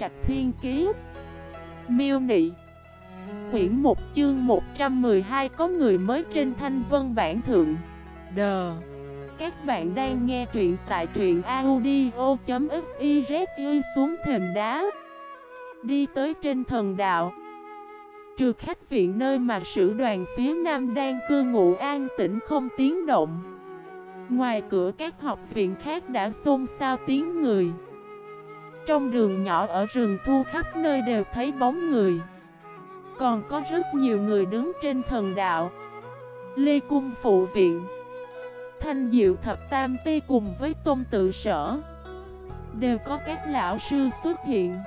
Trạch Thiên Kiế Miêu Nị. Quyển 1 chương 112 có người mới trên thanh vân bản thượng. Đờ Các bạn đang nghe truyện tại truyện audio.xyz xuống thềm đá. Đi tới trên thần đạo. Trừ khách viện nơi mà sử đoàn phía nam đang cư ngụ an tĩnh không tiếng động. Ngoài cửa các học viện khác đã xôn xao tiếng người. Trong đường nhỏ ở rừng thu khắp nơi đều thấy bóng người. Còn có rất nhiều người đứng trên thần đạo. Lê Cung Phụ Viện. Thanh Diệu Thập Tam Ti cùng với Tôn Tự Sở. Đều có các lão sư xuất hiện.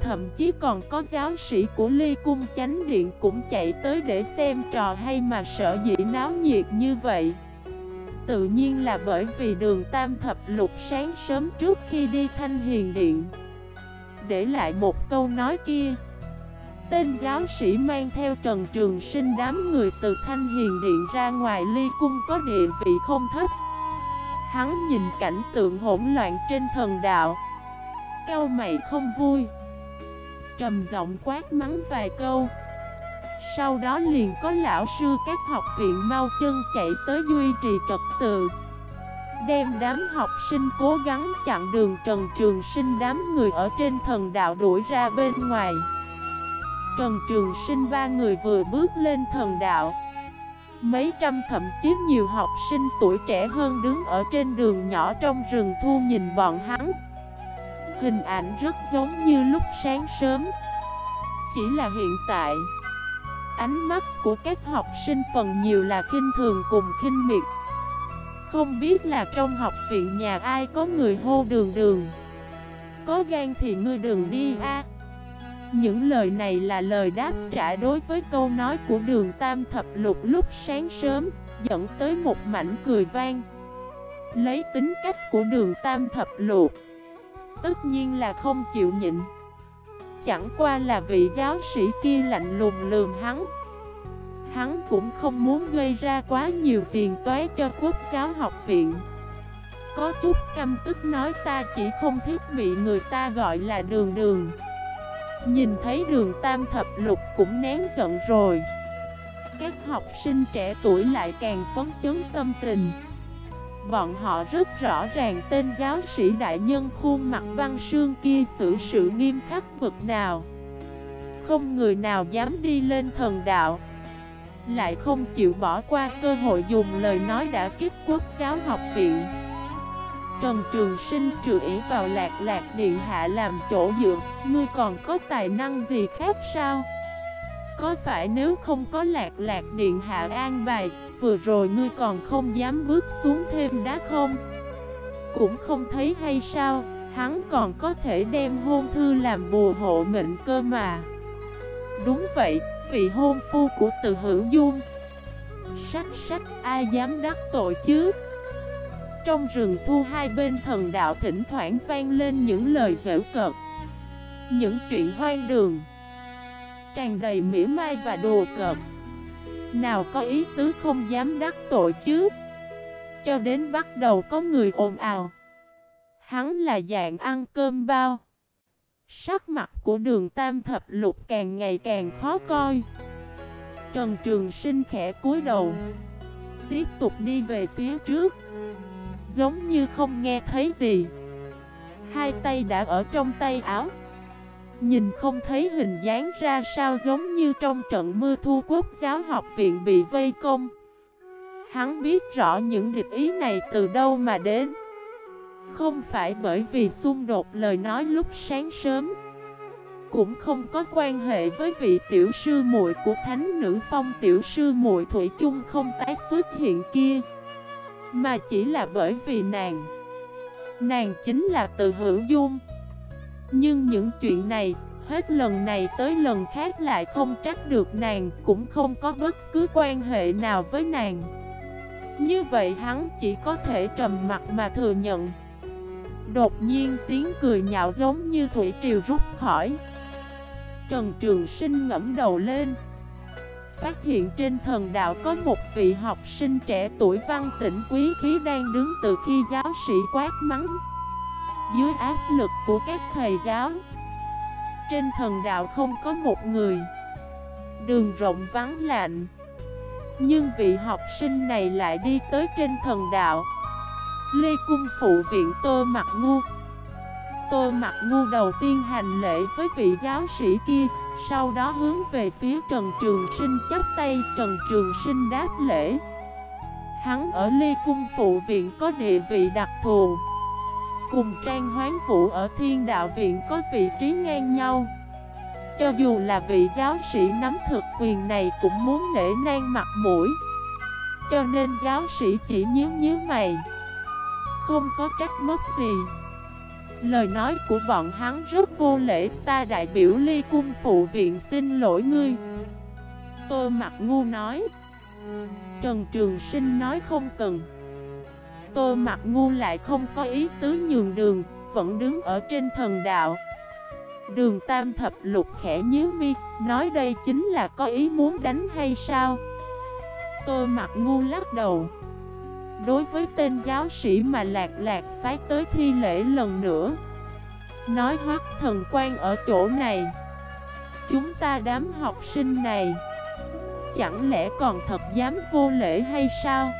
Thậm chí còn có giáo sĩ của Ly Cung Chánh Điện cũng chạy tới để xem trò hay mà sợ dĩ náo nhiệt như vậy. Tự nhiên là bởi vì đường Tam Thập Lục sáng sớm trước khi đi Thanh Hiền Điện. Để lại một câu nói kia. Tên giáo sĩ mang theo Trần Trường Sinh đám người từ Thanh Hiền Điện ra ngoài ly cung có địa vị không thấp. Hắn nhìn cảnh tượng hỗn loạn trên thần đạo. Cao mày không vui. Trầm giọng quát mắng vài câu sau đó liền có lão sư các học viện mau chân chạy tới duy trì trật tự. Đem đám học sinh cố gắng chặn đường Trần Trường Sinh đám người ở trên thần đạo đuổi ra bên ngoài. Trần Trường Sinh ba người vừa bước lên thần đạo. Mấy trăm thậm chí nhiều học sinh tuổi trẻ hơn đứng ở trên đường nhỏ trong rừng thu nhìn bọn hắn. Hình ảnh rất giống như lúc sáng sớm. Chỉ là hiện tại Ánh mắt của các học sinh phần nhiều là khinh thường cùng khinh miệt. Không biết là trong học viện nhà ai có người hô đường đường. Có gan thì ngươi đường đi a. Những lời này là lời đáp trả đối với câu nói của đường tam thập lục lúc sáng sớm, Dẫn tới một mảnh cười vang. Lấy tính cách của đường tam thập lục, Tất nhiên là không chịu nhịn. Chẳng qua là vị giáo sĩ kia lạnh lùng lườm hắn. Hắn cũng không muốn gây ra quá nhiều phiền toái cho quốc giáo học viện. Có chút căm tức nói ta chỉ không thích bị người ta gọi là đường đường. Nhìn thấy đường tam thập lục cũng nén giận rồi. Các học sinh trẻ tuổi lại càng phấn chấn tâm tình. Bọn họ rất rõ ràng tên giáo sĩ đại nhân khuôn mặt văn sương kia xử sự nghiêm khắc vực nào. Không người nào dám đi lên thần đạo. Lại không chịu bỏ qua cơ hội dùng lời nói đã kích quốc giáo học viện. Trần Trường Sinh trừ ý vào lạc lạc điện hạ làm chỗ dựa, Ngươi còn có tài năng gì khác sao? Có phải nếu không có lạc lạc điện hạ an bài Vừa rồi ngươi còn không dám bước xuống thêm đá không? Cũng không thấy hay sao Hắn còn có thể đem hôn thư làm bùa hộ mệnh cơ mà. Đúng vậy, vị hôn phu của từ hữu dung. Sách sách ai dám đắc tội chứ? Trong rừng thu hai bên thần đạo thỉnh thoảng vang lên những lời dễu cợt Những chuyện hoang đường Tràn đầy mỉa mai và đồ cợt. Nào có ý tứ không dám đắc tội chứ? Cho đến bắt đầu có người ồn ào. Hắn là dạng ăn cơm bao. Sắc mặt của đường tam thập lục càng ngày càng khó coi. Trần Trường Sinh khẽ cúi đầu. Tiếp tục đi về phía trước. Giống như không nghe thấy gì. Hai tay đã ở trong tay áo. Nhìn không thấy hình dáng ra sao giống như trong trận mưa thu quốc giáo học viện bị vây công. Hắn biết rõ những địch ý này từ đâu mà đến. Không phải bởi vì xung đột lời nói lúc sáng sớm, Cũng không có quan hệ với vị tiểu sư muội của thánh nữ phong tiểu sư muội Thủy chung không tái xuất hiện kia, Mà chỉ là bởi vì nàng. Nàng chính là từ hữu dung nhưng những chuyện này, hết lần này tới lần khác lại không trách được nàng, cũng không có bất cứ quan hệ nào với nàng. Như vậy hắn chỉ có thể trầm mặt mà thừa nhận. Đột nhiên tiếng cười nhạo giống như thủy triều rút khỏi. Trần Trường Sinh ngẫm đầu lên. Phát hiện trên thần đạo có một vị học sinh trẻ tuổi văn tĩnh quý khí đang đứng từ khi giáo sĩ quát mắng dưới áp lực của các thầy giáo. Trên thần đạo không có một người. Đường rộng vắng lạnh Nhưng vị học sinh này lại đi tới trên thần đạo. Lê Cung phụ viện Tô Mặt Ngu. Tô Mặt Ngu đầu tiên hành lễ với vị giáo sĩ kia, Sau đó hướng về phía Trần Trường Sinh chắp tay, Trần Trường Sinh đáp lễ. Hắn ở Lê Cung phụ viện có địa vị đặc thù. Cùng Trang Hoán Vũ ở Thiên Đạo Viện có vị trí ngang nhau. Cho dù là vị giáo sĩ nắm thực quyền này cũng muốn nể nang mặt mũi. Cho nên giáo sĩ chỉ nhíu nhíu mày. Không có trách móc gì. Lời nói của bọn hắn rất vô lễ. Ta đại biểu ly cung phụ viện xin lỗi ngươi. Tôi mặt ngu nói. Trần Trường Sinh nói không cần. Tô mặt ngu lại không có ý tứ nhường đường, Vẫn đứng ở trên thần đạo. Đường tam thập lục khẽ nhíu mi, Nói đây chính là có ý muốn đánh hay sao? Tô mặt ngu lắc đầu. Đối với tên giáo sĩ mà lạc lạc phái tới thi lễ lần nữa, Nói hoắc thần quan ở chỗ này. Chúng ta đám học sinh này, Chẳng lẽ còn thật dám vô lễ hay sao?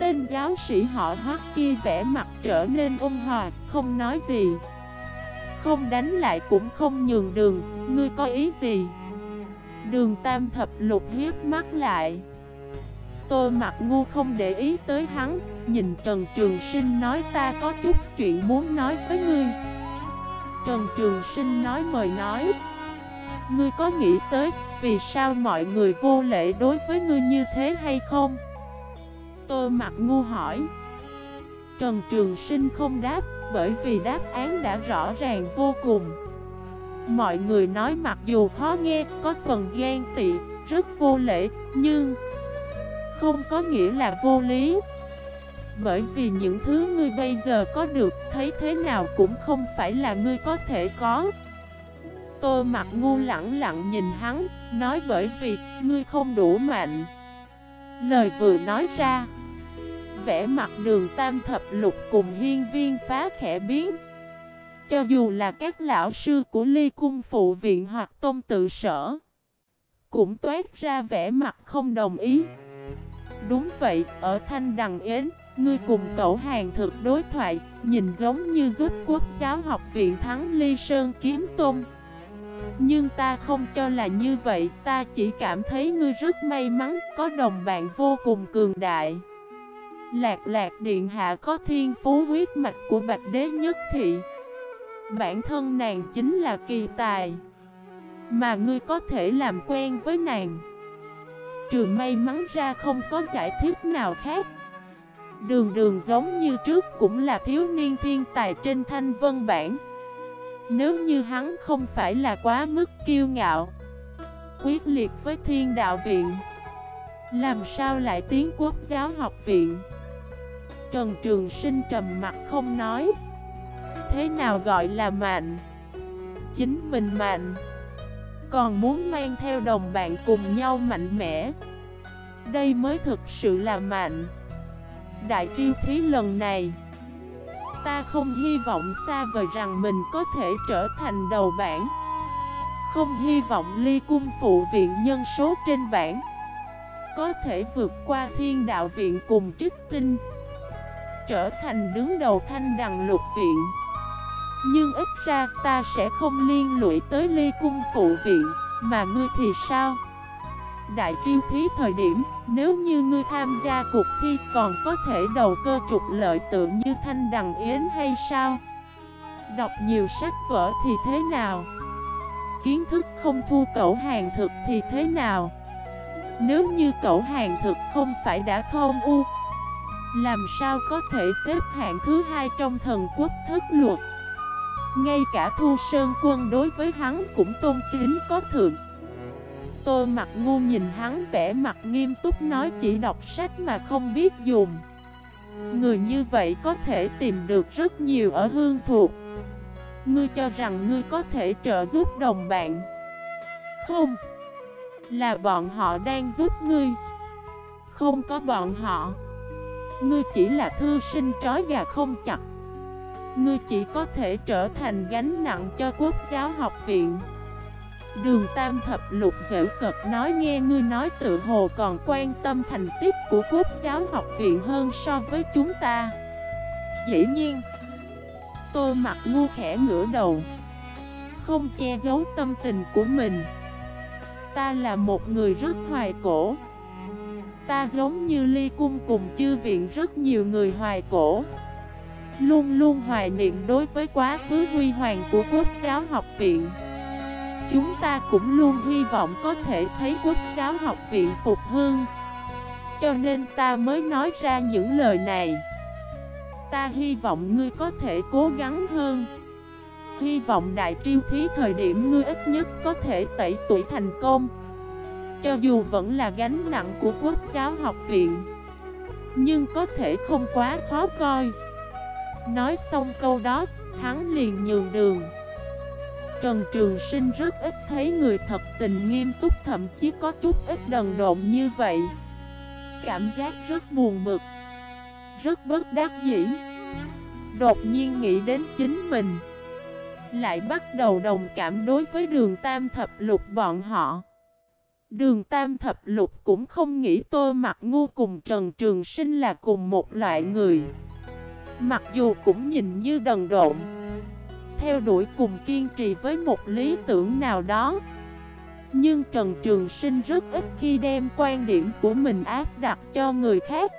Tên giáo sĩ họ hoắc kia vẽ mặt trở nên ôn hòa, Không nói gì. Không đánh lại cũng không nhường đường, Ngươi có ý gì? Đường tam thập lục hiếp mắt lại. Tôi mặt ngu không để ý tới hắn, Nhìn Trần Trường Sinh nói ta có chút chuyện muốn nói với ngươi. Trần Trường Sinh nói mời nói. Ngươi có nghĩ tới vì sao mọi người vô lễ đối với ngươi như thế hay không? Tôi mặt ngu hỏi. Trần Trường Sinh không đáp, Bởi vì đáp án đã rõ ràng vô cùng. Mọi người nói mặc dù khó nghe, Có phần ghen tị, Rất vô lễ, Nhưng Không có nghĩa là vô lý. Bởi vì những thứ ngươi bây giờ có được, Thấy thế nào cũng không phải là ngươi có thể có. Tô mặt ngu lặng lặng nhìn hắn, Nói bởi vì ngươi không đủ mạnh. Lời vừa nói ra vẻ mặt đường tam thập lục cùng hiên viên phá khẽ biến. Cho dù là các lão sư của ly cung phụ viện hoặc tôn tự sở Cũng toát ra vẻ mặt không đồng ý. Đúng vậy, ở Thanh Đằng Yến Ngươi cùng cậu hàng thực đối thoại Nhìn giống như giúp quốc giáo học viện thắng ly sơn kiếm tôn nhưng ta không cho là như vậy, ta chỉ cảm thấy ngươi rất may mắn, có đồng bạn vô cùng cường đại. Lạc lạc điện hạ có thiên phú huyết mạch của bạch đế nhất thị. Bản thân nàng chính là kỳ tài. Mà ngươi có thể làm quen với nàng. Trừ may mắn ra không có giải thích nào khác. Đường đường giống như trước cũng là thiếu niên thiên tài trên thanh vân bản. Nếu như hắn không phải là quá mức kiêu ngạo, Quyết liệt với thiên đạo viện, Làm sao lại tiến quốc giáo học viện Trần Trường Sinh trầm mặt không nói. Thế nào gọi là mạnh? Chính mình mạnh. Còn muốn mang theo đồng bạn cùng nhau mạnh mẽ. Đây mới thực sự là mạnh. Đại triêu thí lần này, Ta không hy vọng xa vời rằng mình có thể trở thành đầu bảng. Không hy vọng ly cung phụ viện nhân số trên bảng Có thể vượt qua thiên đạo viện cùng trích tinh. Trở thành đứng đầu thanh đằng lục viện Nhưng ít ra ta sẽ không liên lụy tới ly cung phụ viện, Mà ngươi thì sao? Đại triêu thí thời điểm, Nếu như ngươi tham gia cuộc thi còn có thể đầu cơ trục lợi tự như Thanh Đằng Yến hay sao? Đọc nhiều sách vở thì thế nào? Kiến thức không thu cậu hàng thực thì thế nào? Nếu như cậu hàng thực không phải đã thôn u làm sao có thể xếp hạng thứ hai trong thần quốc thất luật? Ngay cả Thu Sơn Quân đối với hắn cũng tôn kính có thượng. Tô mặt ngu nhìn hắn vẻ mặt nghiêm túc nói chỉ đọc sách mà không biết dùng. Người như vậy có thể tìm được rất nhiều ở hương thuộc. Ngươi cho rằng ngươi có thể trợ giúp đồng bạn? Không. Là bọn họ đang giúp ngươi. Không có bọn họ. Ngươi chỉ là thư sinh trói gà không chặt. Ngươi chỉ có thể trở thành gánh nặng cho quốc giáo học viện. Đường Tam Thập Lục dễ cật nói nghe ngươi nói tự hồ còn quan tâm thành tích của quốc giáo học viện hơn so với chúng ta. Dĩ nhiên Tôi mặt ngu khẽ ngửa đầu, Không che giấu tâm tình của mình. Ta là một người rất hoài cổ. Ta giống như ly cung cùng chư viện rất nhiều người hoài cổ. Luôn luôn hoài niệm đối với quá khứ huy hoàng của quốc giáo học viện. Chúng ta cũng luôn hy vọng có thể thấy quốc giáo học viện phục hương Cho nên ta mới nói ra những lời này. Ta hy vọng ngươi có thể cố gắng hơn. Hy vọng đại triêu thí thời điểm ngươi ít nhất có thể tẩy tuổi thành công. Cho dù vẫn là gánh nặng của quốc giáo học viện Nhưng có thể không quá khó coi. Nói xong câu đó, hắn liền nhường đường. Trần Trường Sinh rất ít thấy người thật tình nghiêm túc thậm chí có chút ít đần độn như vậy. Cảm giác rất buồn bực Rất bất đắc dĩ. Đột nhiên nghĩ đến chính mình Lại bắt đầu đồng cảm đối với đường tam thập lục bọn họ. Đường tam thập lục cũng không nghĩ tôi mặt ngu cùng Trần Trường Sinh là cùng một loại người. Mặc dù cũng nhìn như đần độn, Theo đuổi cùng kiên trì với một lý tưởng nào đó. Nhưng Trần Trường Sinh rất ít khi đem quan điểm của mình áp đặt cho người khác.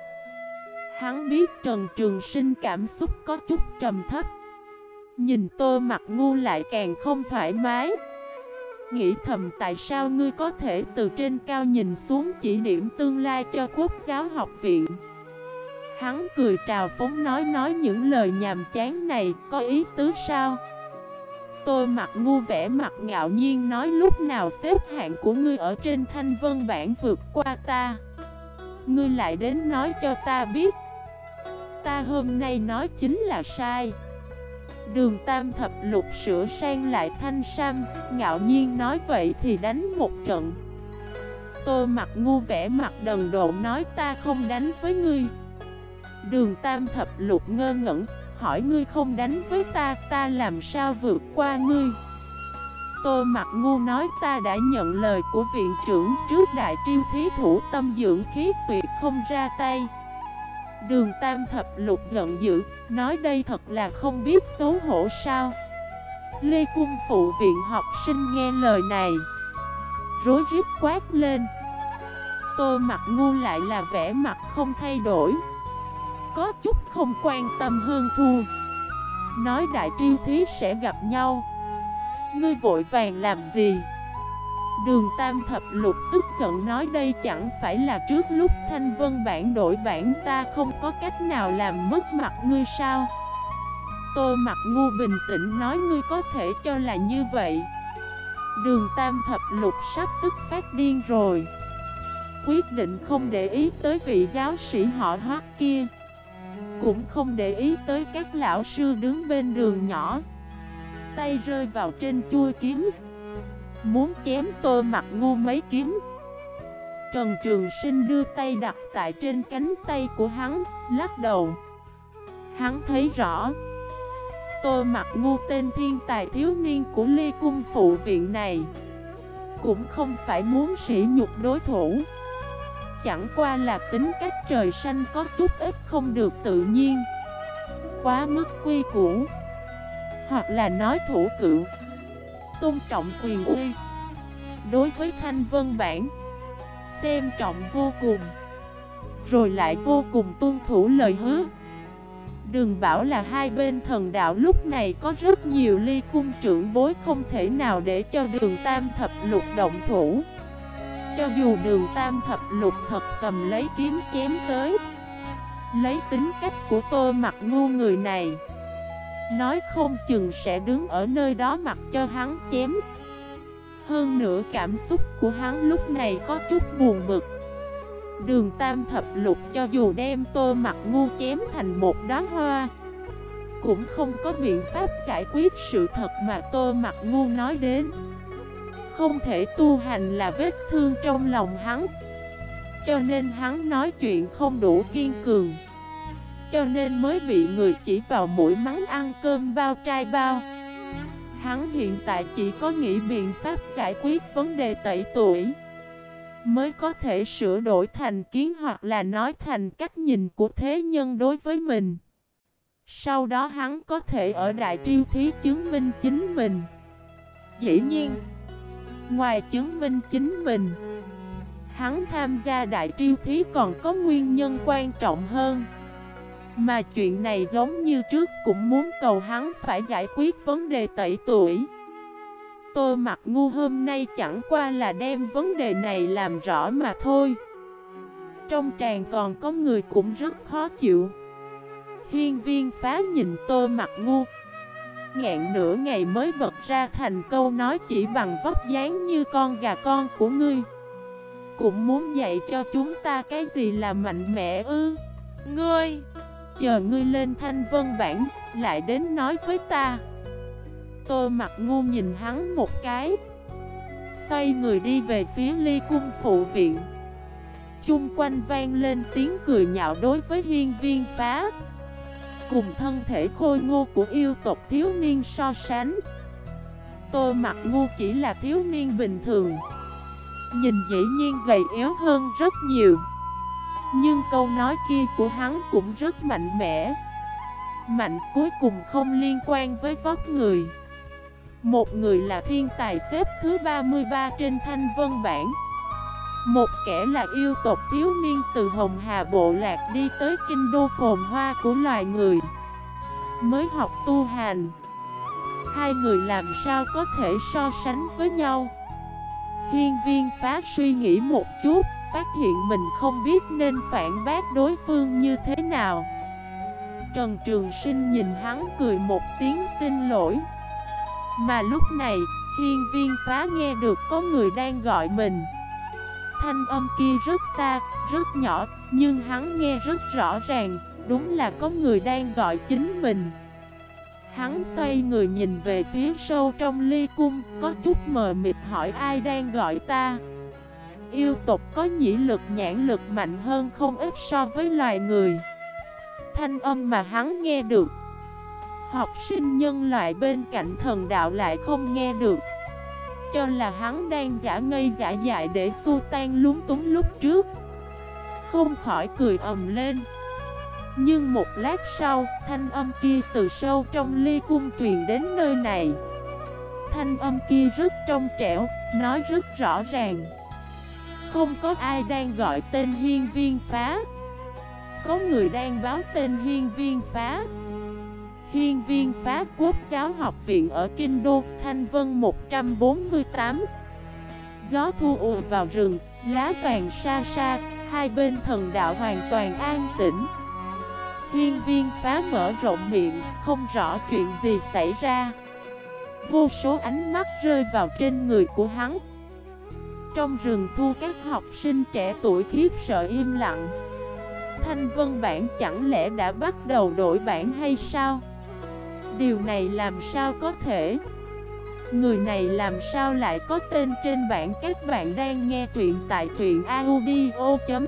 Hắn biết Trần Trường Sinh cảm xúc có chút trầm thấp, Nhìn tôi mặt ngu lại càng không thoải mái. Nghĩ thầm tại sao ngươi có thể từ trên cao nhìn xuống chỉ điểm tương lai cho quốc giáo học viện? Hắn cười trào phóng nói nói những lời nhàm chán này, có ý tứ sao? Tôi mặt ngu vẻ mặt ngạo nhiên nói lúc nào xếp hạng của ngươi ở trên thanh vân bản vượt qua ta. Ngươi lại đến nói cho ta biết. Ta hôm nay nói chính là sai. Đường tam thập lục sửa sang lại thanh sam, Ngạo nhiên nói vậy thì đánh một trận. Tôi mặt ngu vẻ mặt đần độn nói ta không đánh với ngươi. Đường tam thập lục ngơ ngẩn, Hỏi ngươi không đánh với ta Ta làm sao vượt qua ngươi? Tô mặt ngu nói ta đã nhận lời của viện trưởng Trước đại triêu thí thủ, tâm dưỡng khí tuyệt không ra tay. Đường tam thập lục giận dữ, Nói đây thật là không biết xấu hổ sao. Lê Cung phụ viện học sinh nghe lời này, Rối rít quát lên. Tô mặt ngu lại là vẻ mặt không thay đổi, có chút không quan tâm hơn thu. Nói đại triêu thí sẽ gặp nhau. Ngươi vội vàng làm gì? Đường Tam Thập Lục tức giận nói đây chẳng phải là trước lúc Thanh Vân bản đổi bản, ta không có cách nào làm mất mặt ngươi sao? Tô mặt ngu bình tĩnh nói ngươi có thể cho là như vậy. Đường Tam Thập Lục sắp tức phát điên rồi. Quyết định không để ý tới vị giáo sĩ họ hoác kia. Cũng không để ý tới các lão sư đứng bên đường nhỏ. Tay rơi vào trên chui kiếm. Muốn chém tô mặt ngu mấy kiếm. Trần Trường Sinh đưa tay đặt tại trên cánh tay của hắn, Lắc đầu. Hắn thấy rõ. Tô mặt ngu tên thiên tài thiếu niên của ly cung phụ viện này Cũng không phải muốn sỉ nhục đối thủ. Chẳng qua là tính cách trời xanh có chút ít không được tự nhiên, Quá mức quy củ. Hoặc là nói thủ cựu. Tôn trọng quyền uy. Đối với thanh vân bản Xem trọng vô cùng, Rồi lại vô cùng tuân thủ lời hứa. Đừng bảo là hai bên thần đạo lúc này có rất nhiều ly cung trưởng bối không thể nào để cho đường tam thập lục động thủ. Cho dù đường tam thập lục thật cầm lấy kiếm chém tới, Lấy tính cách của tô mặt ngu người này Nói không chừng sẽ đứng ở nơi đó mặc cho hắn chém. Hơn nữa cảm xúc của hắn lúc này có chút buồn bực. Đường tam thập lục cho dù đem tô mặt ngu chém thành một đóa hoa, Cũng không có biện pháp giải quyết sự thật mà tô mặt ngu nói đến. Không thể tu hành là vết thương trong lòng hắn, Cho nên hắn nói chuyện không đủ kiên cường. Cho nên mới bị người chỉ vào mũi mắng ăn cơm bao trai bao. Hắn hiện tại chỉ có nghĩ biện pháp giải quyết vấn đề tẩy tuổi. Mới có thể sửa đổi thành kiến hoặc là nói thành cách nhìn của thế nhân đối với mình. Sau đó hắn có thể ở đại triêu thí chứng minh chính mình. Dĩ nhiên, Ngoài chứng minh chính mình, Hắn tham gia đại triêu thí còn có nguyên nhân quan trọng hơn. Mà chuyện này giống như trước cũng muốn cầu hắn phải giải quyết vấn đề tẩy tuổi. Tôi mặt ngu hôm nay chẳng qua là đem vấn đề này làm rõ mà thôi. Trong tràng còn có người cũng rất khó chịu. Hiên viên phá nhìn tôi mặt ngu. Ngạn nửa ngày mới bật ra thành câu nói chỉ bằng vóc dáng như con gà con của ngươi. Cũng muốn dạy cho chúng ta cái gì là mạnh mẽ ư? Ngươi! Chờ ngươi lên thanh vân bản Lại đến nói với ta. Tôi mặt ngu nhìn hắn một cái. Xoay người đi về phía ly cung phụ viện. Chung quanh vang lên tiếng cười nhạo đối với hiên viên phá. Cùng thân thể khôi ngô của yêu tộc thiếu niên so sánh. Tôi mặt ngu chỉ là thiếu niên bình thường. Nhìn dĩ nhiên gầy yếu hơn rất nhiều. Nhưng câu nói kia của hắn cũng rất mạnh mẽ. Mạnh cuối cùng không liên quan với vóc người. Một người là thiên tài xếp thứ 33 trên thanh vân bản Một kẻ là yêu tộc thiếu niên từ Hồng Hà Bộ Lạc đi tới kinh đô phồn hoa của loài người. Mới học tu hành. Hai người làm sao có thể so sánh với nhau? Hiên viên phá suy nghĩ một chút. Phát hiện mình không biết nên phản bác đối phương như thế nào. Trần Trường Sinh nhìn hắn cười một tiếng xin lỗi. Mà lúc này, hiên viên phá nghe được có người đang gọi mình. Thanh âm kia rất xa, rất nhỏ, nhưng hắn nghe rất rõ ràng, đúng là có người đang gọi chính mình. Hắn xoay người nhìn về phía sâu trong ly cung, có chút mờ mịt hỏi ai đang gọi ta. Yêu tộc có nhĩ lực nhãn lực mạnh hơn không ít so với loài người. Thanh âm mà hắn nghe được. Học sinh nhân loại bên cạnh thần đạo lại không nghe được. Cho là hắn đang giả ngây giả dại để xua tan lúng túng lúc trước. Không khỏi cười ầm lên. Nhưng một lát sau, thanh âm kia từ sâu trong ly cung truyền đến nơi này. Thanh âm kia rất trong trẻo, nói rất rõ ràng. Không có ai đang gọi tên hiên viên phá. Có người đang báo tên hiên viên phá. Hiên viên phá quốc giáo học viện ở Kinh Đô, Thanh Vân 148 Gió thu ùa vào rừng, lá vàng xa xa, hai bên thần đạo hoàn toàn an tĩnh. Hiên viên phá mở rộng miệng, không rõ chuyện gì xảy ra. Vô số ánh mắt rơi vào trên người của hắn. Trong rừng thu các học sinh trẻ tuổi khiếp sợ im lặng Thanh vân bản chẳng lẽ đã bắt đầu đổi bản hay sao? Điều này làm sao có thể? Người này làm sao lại có tên trên bản các bạn đang nghe truyện tại truyện audio.fif